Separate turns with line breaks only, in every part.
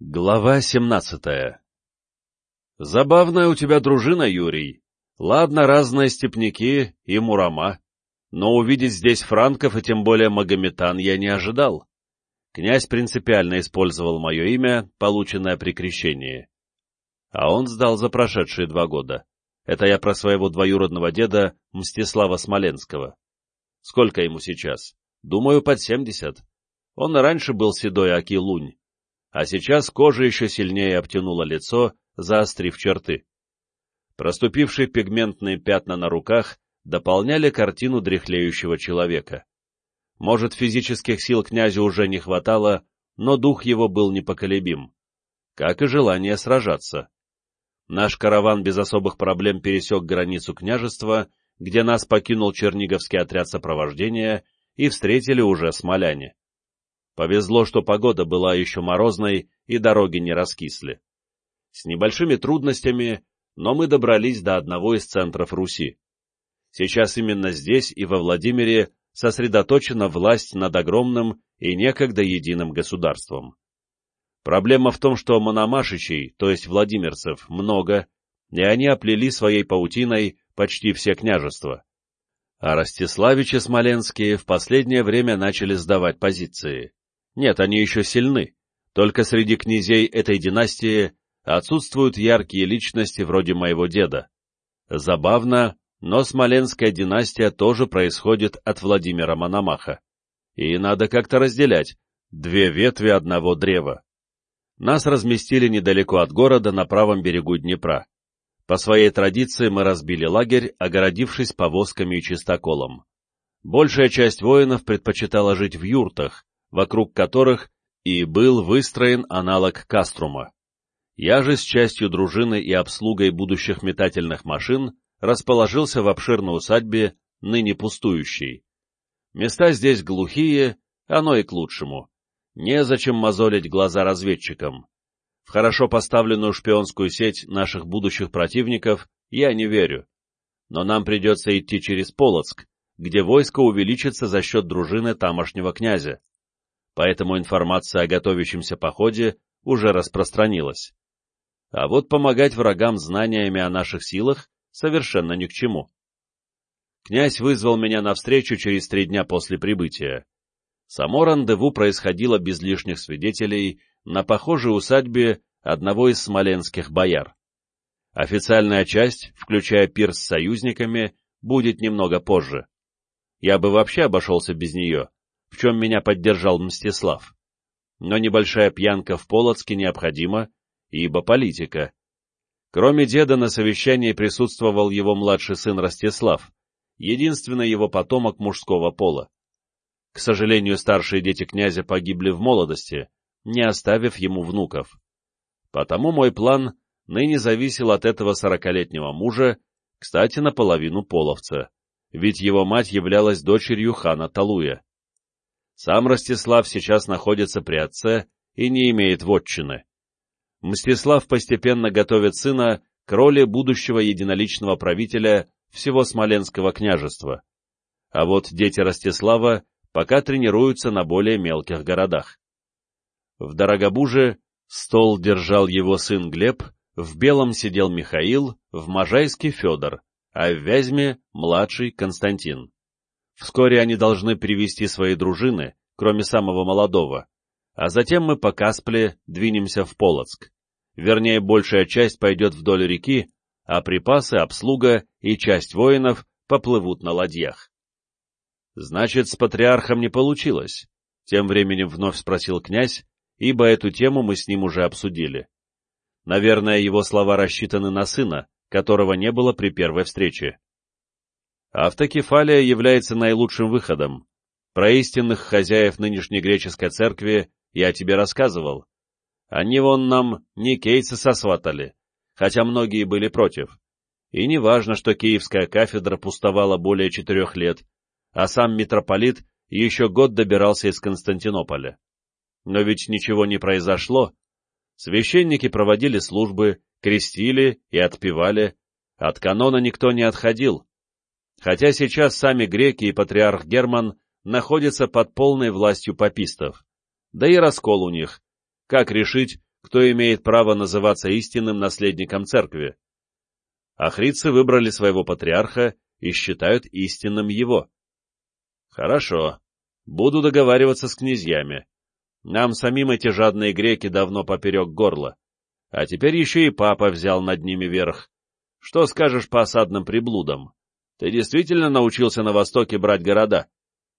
Глава семнадцатая Забавная у тебя дружина, Юрий. Ладно, разные степняки и мурама, но увидеть здесь франков и тем более магометан я не ожидал. Князь принципиально использовал мое имя, полученное при крещении. А он сдал за прошедшие два года. Это я про своего двоюродного деда Мстислава Смоленского. Сколько ему сейчас? Думаю, под семьдесят. Он и раньше был седой аки лунь а сейчас кожа еще сильнее обтянула лицо, заострив черты. Проступившие пигментные пятна на руках дополняли картину дряхлеющего человека. Может, физических сил князю уже не хватало, но дух его был непоколебим, как и желание сражаться. Наш караван без особых проблем пересек границу княжества, где нас покинул черниговский отряд сопровождения, и встретили уже смоляне. Повезло, что погода была еще морозной и дороги не раскисли. С небольшими трудностями, но мы добрались до одного из центров Руси. Сейчас именно здесь и во Владимире сосредоточена власть над огромным и некогда единым государством. Проблема в том, что мономашичей, то есть владимирцев, много, и они оплели своей паутиной почти все княжества. А Ростиславичи Смоленские в последнее время начали сдавать позиции. Нет, они еще сильны, только среди князей этой династии отсутствуют яркие личности вроде моего деда. Забавно, но Смоленская династия тоже происходит от Владимира Мономаха. И надо как-то разделять две ветви одного древа. Нас разместили недалеко от города на правом берегу Днепра. По своей традиции мы разбили лагерь, огородившись повозками и чистоколом. Большая часть воинов предпочитала жить в юртах, вокруг которых и был выстроен аналог Каструма. Я же с частью дружины и обслугой будущих метательных машин расположился в обширной усадьбе, ныне пустующей. Места здесь глухие, оно и к лучшему. Незачем мозолить глаза разведчикам. В хорошо поставленную шпионскую сеть наших будущих противников я не верю. Но нам придется идти через Полоцк, где войско увеличится за счет дружины тамошнего князя поэтому информация о готовящемся походе уже распространилась. А вот помогать врагам знаниями о наших силах совершенно ни к чему. Князь вызвал меня навстречу через три дня после прибытия. Само рандеву происходило без лишних свидетелей на похожей усадьбе одного из смоленских бояр. Официальная часть, включая пир с союзниками, будет немного позже. Я бы вообще обошелся без нее, в чем меня поддержал Мстислав. Но небольшая пьянка в Полоцке необходима, ибо политика. Кроме деда на совещании присутствовал его младший сын Ростислав, единственный его потомок мужского пола. К сожалению, старшие дети князя погибли в молодости, не оставив ему внуков. Потому мой план ныне зависел от этого сорокалетнего мужа, кстати, наполовину половца, ведь его мать являлась дочерью хана Талуя. Сам Ростислав сейчас находится при отце и не имеет вотчины. Мстислав постепенно готовит сына к роли будущего единоличного правителя всего Смоленского княжества. А вот дети Ростислава пока тренируются на более мелких городах. В Дорогобуже стол держал его сын Глеб, в Белом сидел Михаил, в Можайске Федор, а в Вязьме — младший Константин. Вскоре они должны привести свои дружины, кроме самого молодого, а затем мы по Каспле двинемся в Полоцк. Вернее, большая часть пойдет вдоль реки, а припасы, обслуга и часть воинов поплывут на ладьях. Значит, с патриархом не получилось? Тем временем вновь спросил князь, ибо эту тему мы с ним уже обсудили. Наверное, его слова рассчитаны на сына, которого не было при первой встрече. Автокефалия является наилучшим выходом. Про истинных хозяев нынешней греческой церкви я тебе рассказывал. Они вон нам не кейсы сосватали, хотя многие были против. И не важно, что киевская кафедра пустовала более четырех лет, а сам митрополит еще год добирался из Константинополя. Но ведь ничего не произошло. Священники проводили службы, крестили и отпевали, от канона никто не отходил, хотя сейчас сами греки и патриарх Герман находятся под полной властью папистов. Да и раскол у них. Как решить, кто имеет право называться истинным наследником церкви. Ахрицы выбрали своего патриарха и считают истинным его. Хорошо, буду договариваться с князьями. Нам самим эти жадные греки давно поперек горла. А теперь еще и папа взял над ними верх. Что скажешь по осадным приблудам? Ты действительно научился на Востоке брать города?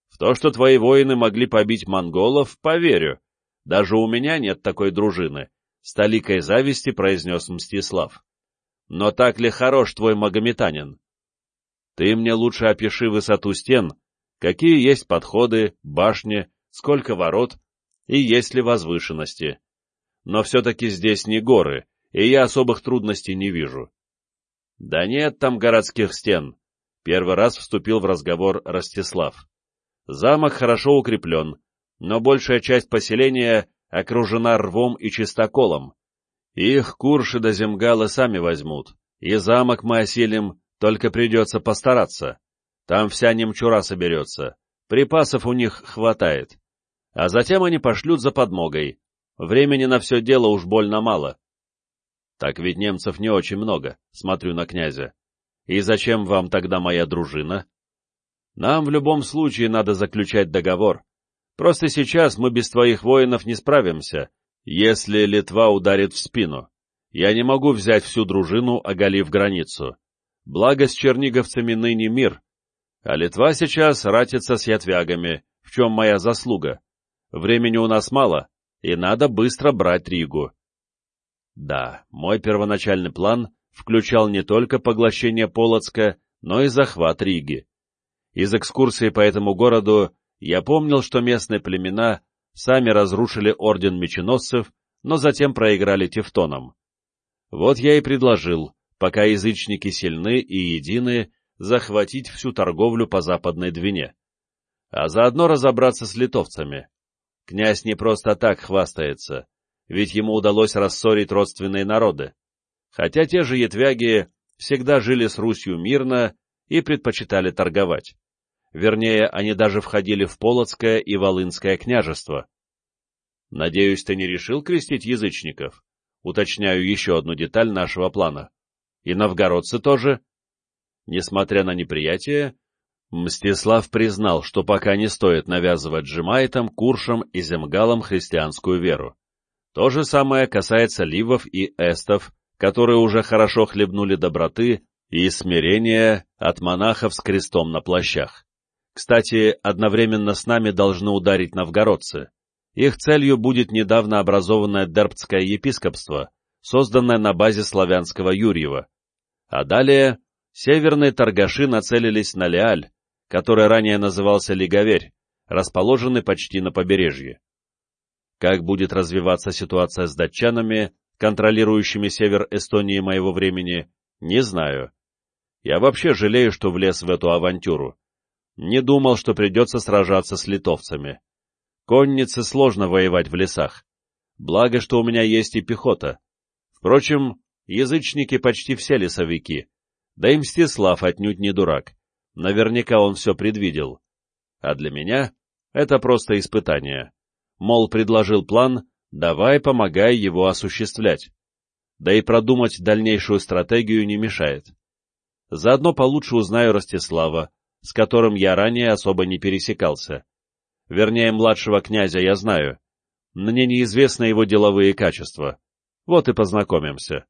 В то, что твои воины могли побить монголов, поверю. Даже у меня нет такой дружины, — с толикой зависти произнес Мстислав. Но так ли хорош твой магометанин? Ты мне лучше опиши высоту стен, какие есть подходы, башни, сколько ворот и есть ли возвышенности. Но все-таки здесь не горы, и я особых трудностей не вижу. Да нет там городских стен, — первый раз вступил в разговор Ростислав. Замок хорошо укреплен, но большая часть поселения окружена рвом и чистоколом. Их курши до земгалы сами возьмут, и замок мы осилим, только придется постараться. Там вся немчура соберется, припасов у них хватает. А затем они пошлют за подмогой. Времени на все дело уж больно мало. Так ведь немцев не очень много, смотрю на князя. И зачем вам тогда моя дружина? Нам в любом случае надо заключать договор. Просто сейчас мы без твоих воинов не справимся, если Литва ударит в спину. Я не могу взять всю дружину, оголив границу. Благо с черниговцами ныне мир. А Литва сейчас ратится с ятвягами, в чем моя заслуга. Времени у нас мало, и надо быстро брать Ригу. Да, мой первоначальный план включал не только поглощение Полоцка, но и захват Риги. Из экскурсии по этому городу я помнил, что местные племена сами разрушили орден меченосцев, но затем проиграли тевтонам. Вот я и предложил, пока язычники сильны и едины, захватить всю торговлю по западной Двине, а заодно разобраться с литовцами. Князь не просто так хвастается, ведь ему удалось рассорить родственные народы. Хотя те же ятвяги всегда жили с Русью мирно и предпочитали торговать. Вернее, они даже входили в Полоцкое и Волынское княжество. Надеюсь, ты не решил крестить язычников? Уточняю еще одну деталь нашего плана. И новгородцы тоже? Несмотря на неприятие, Мстислав признал, что пока не стоит навязывать джемайтам, куршам и земгалам христианскую веру. То же самое касается ливов и эстов, которые уже хорошо хлебнули доброты и смирения от монахов с крестом на плащах. Кстати, одновременно с нами должны ударить новгородцы. Их целью будет недавно образованное Дербцкое епископство, созданное на базе славянского Юрьева. А далее северные торгаши нацелились на Леаль, который ранее назывался Лиговерь, расположенный почти на побережье. Как будет развиваться ситуация с датчанами, контролирующими север Эстонии моего времени, не знаю. Я вообще жалею, что влез в эту авантюру. Не думал, что придется сражаться с литовцами. Коннице сложно воевать в лесах. Благо, что у меня есть и пехота. Впрочем, язычники почти все лесовики. Да и Мстислав отнюдь не дурак. Наверняка он все предвидел. А для меня это просто испытание. Мол, предложил план, давай помогай его осуществлять. Да и продумать дальнейшую стратегию не мешает. Заодно получше узнаю Ростислава, с которым я ранее особо не пересекался. Вернее, младшего князя я знаю. Мне неизвестны его деловые качества. Вот и познакомимся.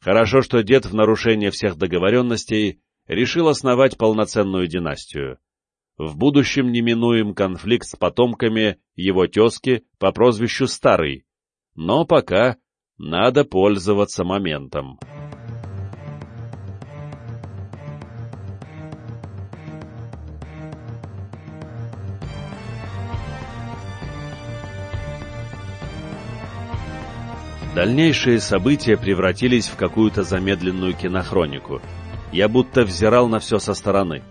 Хорошо, что дед в нарушение всех договоренностей решил основать полноценную династию. В будущем неминуем конфликт с потомками его тезки по прозвищу Старый, но пока надо пользоваться моментом. Дальнейшие события превратились в какую-то замедленную кинохронику. Я будто взирал на все со стороны.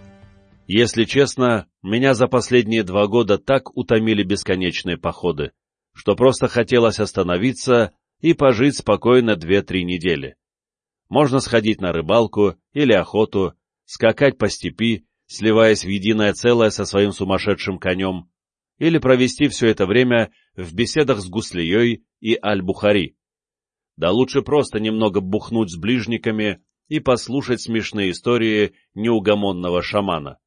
Если честно, меня за последние два года так утомили бесконечные походы, что просто хотелось остановиться и пожить спокойно две-три недели. Можно сходить на рыбалку или охоту, скакать по степи, сливаясь в единое целое со своим сумасшедшим конем, или провести все это время в беседах с Гуслией и Аль-Бухари. Да лучше просто немного бухнуть с ближниками и послушать смешные истории неугомонного шамана.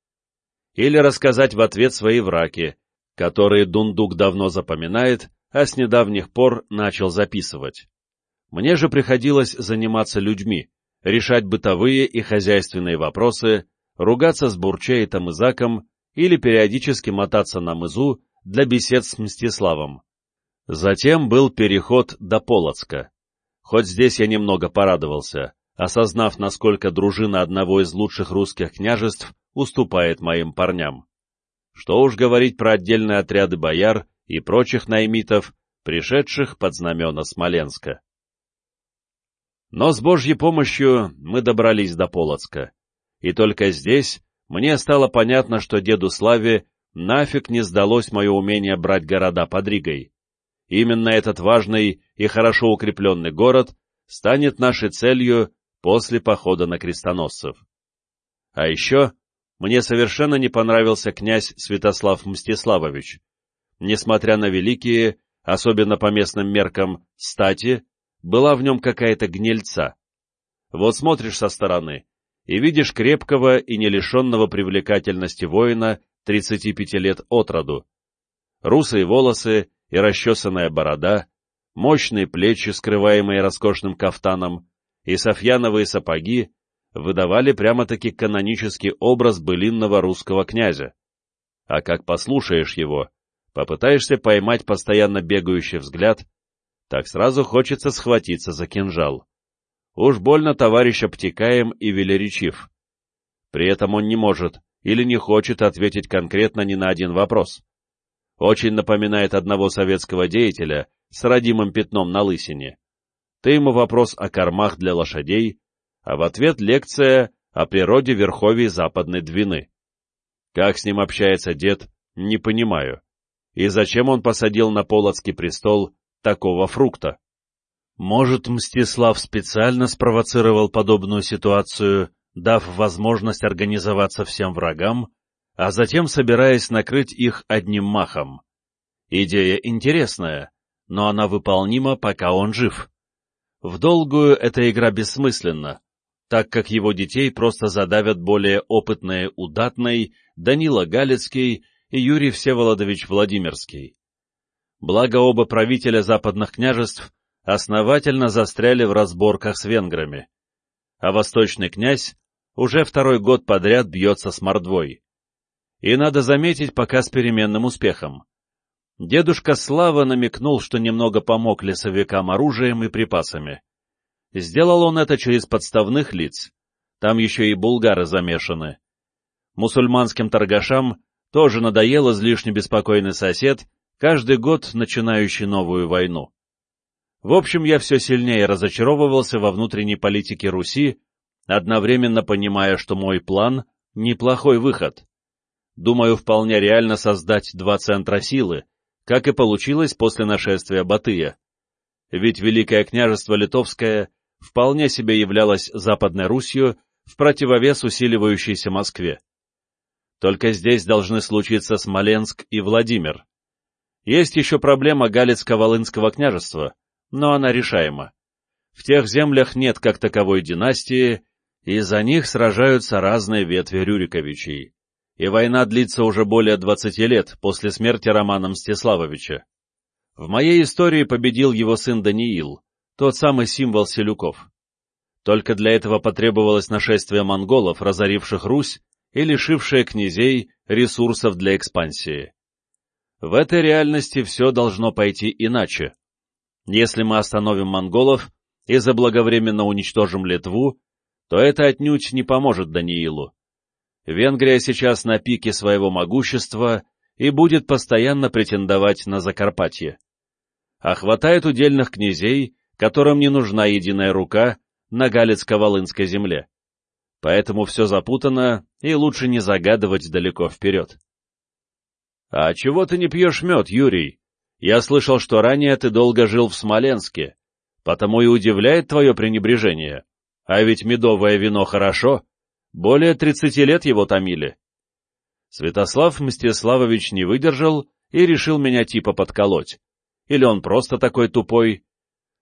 Или рассказать в ответ свои враки, которые Дундук давно запоминает, а с недавних пор начал записывать. Мне же приходилось заниматься людьми, решать бытовые и хозяйственные вопросы, ругаться с Бурчей и Тамызаком или периодически мотаться на мызу для бесед с Мстиславом. Затем был переход до Полоцка. Хоть здесь я немного порадовался, осознав, насколько дружина одного из лучших русских княжеств уступает моим парням. Что уж говорить про отдельные отряды бояр и прочих наймитов, пришедших под знамена Смоленска. Но с Божьей помощью мы добрались до Полоцка, и только здесь мне стало понятно, что деду Славе нафиг не сдалось мое умение брать города под Ригой. Именно этот важный и хорошо укрепленный город станет нашей целью после похода на крестоносцев. А еще мне совершенно не понравился князь Святослав Мстиславович. Несмотря на великие, особенно по местным меркам, стати, была в нем какая-то гнильца. Вот смотришь со стороны и видишь крепкого и не лишенного привлекательности воина 35 лет от роду. Русые волосы и расчесанная борода, мощные плечи, скрываемые роскошным кафтаном, и софьяновые сапоги выдавали прямо-таки канонический образ былинного русского князя. А как послушаешь его, попытаешься поймать постоянно бегающий взгляд, так сразу хочется схватиться за кинжал. Уж больно товарищ обтекаем и велеречив. При этом он не может или не хочет ответить конкретно ни на один вопрос. Очень напоминает одного советского деятеля с родимым пятном на лысине. Ты ему вопрос о кормах для лошадей, а в ответ лекция о природе верховий Западной Двины. Как с ним общается дед, не понимаю. И зачем он посадил на Полоцкий престол такого фрукта? Может, Мстислав специально спровоцировал подобную ситуацию, дав возможность организоваться всем врагам, а затем собираясь накрыть их одним махом. Идея интересная, но она выполнима, пока он жив. В долгую эта игра бессмысленна, так как его детей просто задавят более опытные Удатный, Данила Галицкий и Юрий Всеволодович Владимирский. Благо оба правителя западных княжеств основательно застряли в разборках с венграми, а восточный князь уже второй год подряд бьется с мордвой. И надо заметить, пока с переменным успехом. Дедушка Слава намекнул, что немного помог лесовикам оружием и припасами. Сделал он это через подставных лиц. Там еще и булгары замешаны. Мусульманским торгашам тоже надоел излишне беспокойный сосед, каждый год начинающий новую войну. В общем, я все сильнее разочаровывался во внутренней политике Руси, одновременно понимая, что мой план — неплохой выход. Думаю, вполне реально создать два центра силы, как и получилось после нашествия Батыя. Ведь Великое княжество Литовское вполне себе являлось Западной Русью в противовес усиливающейся Москве. Только здесь должны случиться Смоленск и Владимир. Есть еще проблема Галицко-Волынского княжества, но она решаема. В тех землях нет как таковой династии, и за них сражаются разные ветви Рюриковичей и война длится уже более 20 лет после смерти Романа Мстиславовича. В моей истории победил его сын Даниил, тот самый символ селюков. Только для этого потребовалось нашествие монголов, разоривших Русь и лишившее князей ресурсов для экспансии. В этой реальности все должно пойти иначе. Если мы остановим монголов и заблаговременно уничтожим Литву, то это отнюдь не поможет Даниилу. Венгрия сейчас на пике своего могущества и будет постоянно претендовать на Закарпатье. А хватает удельных князей, которым не нужна единая рука на Галицко-Волынской земле. Поэтому все запутано, и лучше не загадывать далеко вперед. — А чего ты не пьешь мед, Юрий? Я слышал, что ранее ты долго жил в Смоленске, потому и удивляет твое пренебрежение. А ведь медовое вино хорошо, более тридцати лет его томили. Святослав Мстиславович не выдержал и решил меня типа подколоть. Или он просто такой тупой?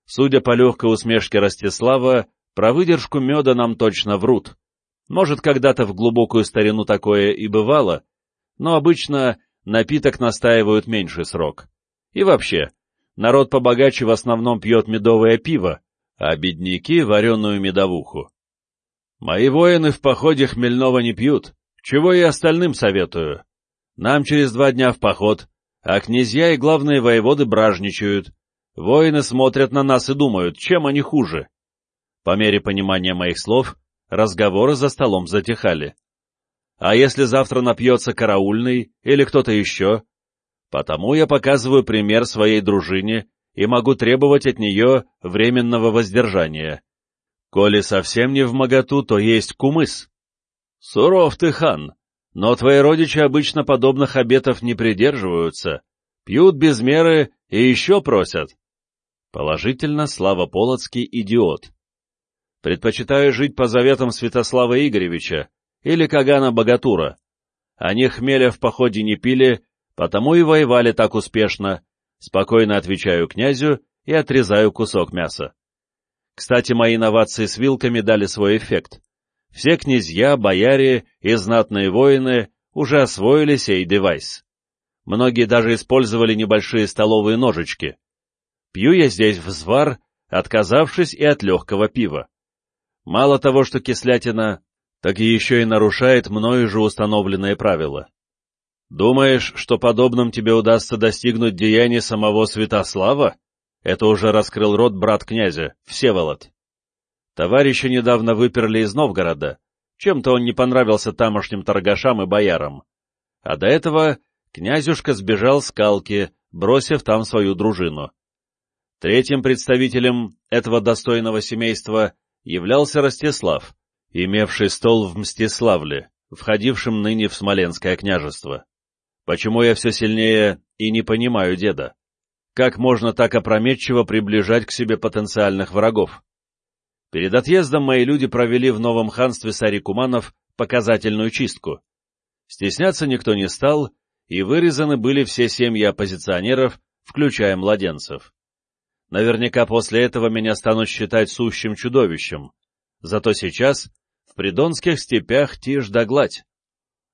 Судя по легкой усмешке Ростислава, про выдержку меда нам точно врут. Может, когда-то в глубокую старину такое и бывало, но обычно напиток настаивают меньший срок. И вообще, народ побогаче в основном пьет медовое пиво, а бедняки — вареную медовуху. Мои воины в походе хмельного не пьют, чего и остальным советую. Нам через два дня в поход, а князья и главные воеводы бражничают. Воины смотрят на нас и думают, чем они хуже. По мере понимания моих слов, разговоры за столом затихали. А если завтра напьется караульный или кто-то еще? Потому я показываю пример своей дружине и могу требовать от нее временного воздержания. Коли совсем не в моготу, то есть кумыс. Суров ты, хан, но твои родичи обычно подобных обетов не придерживаются, пьют без меры и еще просят. Положительно, Слава Полоцкий идиот. Предпочитаю жить по заветам Святослава Игоревича или Кагана Богатура. Они хмеля в походе не пили, потому и воевали так успешно. Спокойно отвечаю князю и отрезаю кусок мяса. Кстати, мои инновации с вилками дали свой эффект. Все князья, бояре и знатные воины уже освоили сей девайс. Многие даже использовали небольшие столовые ножички. Пью я здесь взвар, отказавшись и от легкого пива. Мало того, что кислятина, так и еще и нарушает мною же установленные правила. Думаешь, что подобным тебе удастся достигнуть деяний самого Святослава? Это уже раскрыл рот брат князя, Всеволод. Товарища недавно выперли из Новгорода. Чем-то он не понравился тамошним торгашам и боярам. А до этого князюшка сбежал с Калки, бросив там свою дружину. Третьим представителем этого достойного семейства являлся Ростислав, имевший стол в Мстиславле, входившем ныне в Смоленское княжество. Почему я все сильнее и не понимаю деда? Как можно так опрометчиво приближать к себе потенциальных врагов? Перед отъездом мои люди провели в новом ханстве Сарикуманов показательную чистку. Стесняться никто не стал, и вырезаны были все семьи оппозиционеров, включая младенцев. Наверняка после этого меня станут считать сущим чудовищем. Зато сейчас в придонских степях тишь да гладь,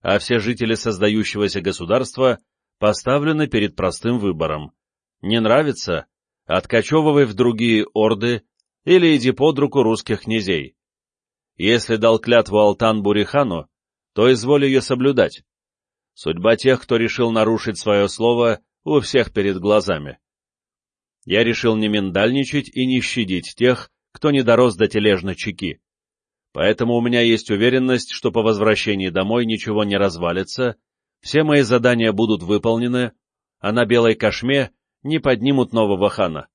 а все жители создающегося государства поставлены перед простым выбором не нравится? Откачевывай в другие орды или иди под руку русских князей. Если дал клятву Алтан Бурихану, то изволь ее соблюдать. Судьба тех, кто решил нарушить свое слово, у всех перед глазами. Я решил не миндальничать и не щадить тех, кто не дорос до тележной чеки. Поэтому у меня есть уверенность, что по возвращении домой ничего не развалится, все мои задания будут выполнены, а на белой кошме не поднимут нового хана.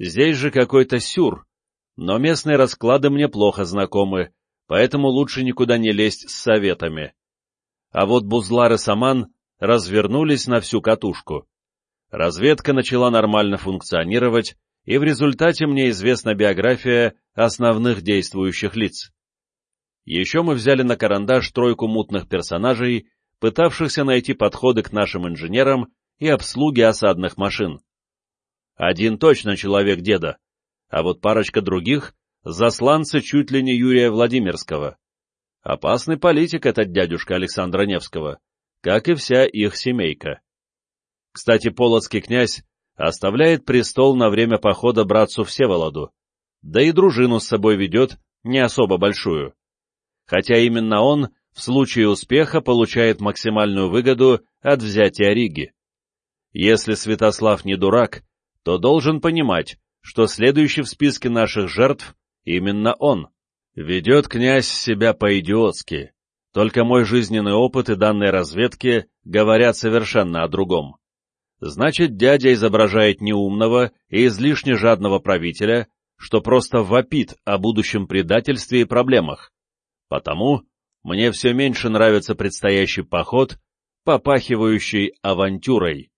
Здесь же какой-то сюр, но местные расклады мне плохо знакомы, поэтому лучше никуда не лезть с советами. А вот Бузлар и Саман развернулись на всю катушку. Разведка начала нормально функционировать, и в результате мне известна биография основных действующих лиц. Еще мы взяли на карандаш тройку мутных персонажей, пытавшихся найти подходы к нашим инженерам и обслуги осадных машин. Один точно человек деда, а вот парочка других — засланцы чуть ли не Юрия Владимирского. Опасный политик этот дядюшка Александра Невского, как и вся их семейка. Кстати, полоцкий князь оставляет престол на время похода братцу Всеволоду, да и дружину с собой ведет не особо большую. Хотя именно он в случае успеха получает максимальную выгоду от взятия Риги. Если Святослав не дурак, то должен понимать, что следующий в списке наших жертв именно он. Ведет князь себя по-идиотски. Только мой жизненный опыт и данные разведки говорят совершенно о другом. Значит, дядя изображает неумного и излишне жадного правителя, что просто вопит о будущем предательстве и проблемах. Потому мне все меньше нравится предстоящий поход, попахивающий авантюрой.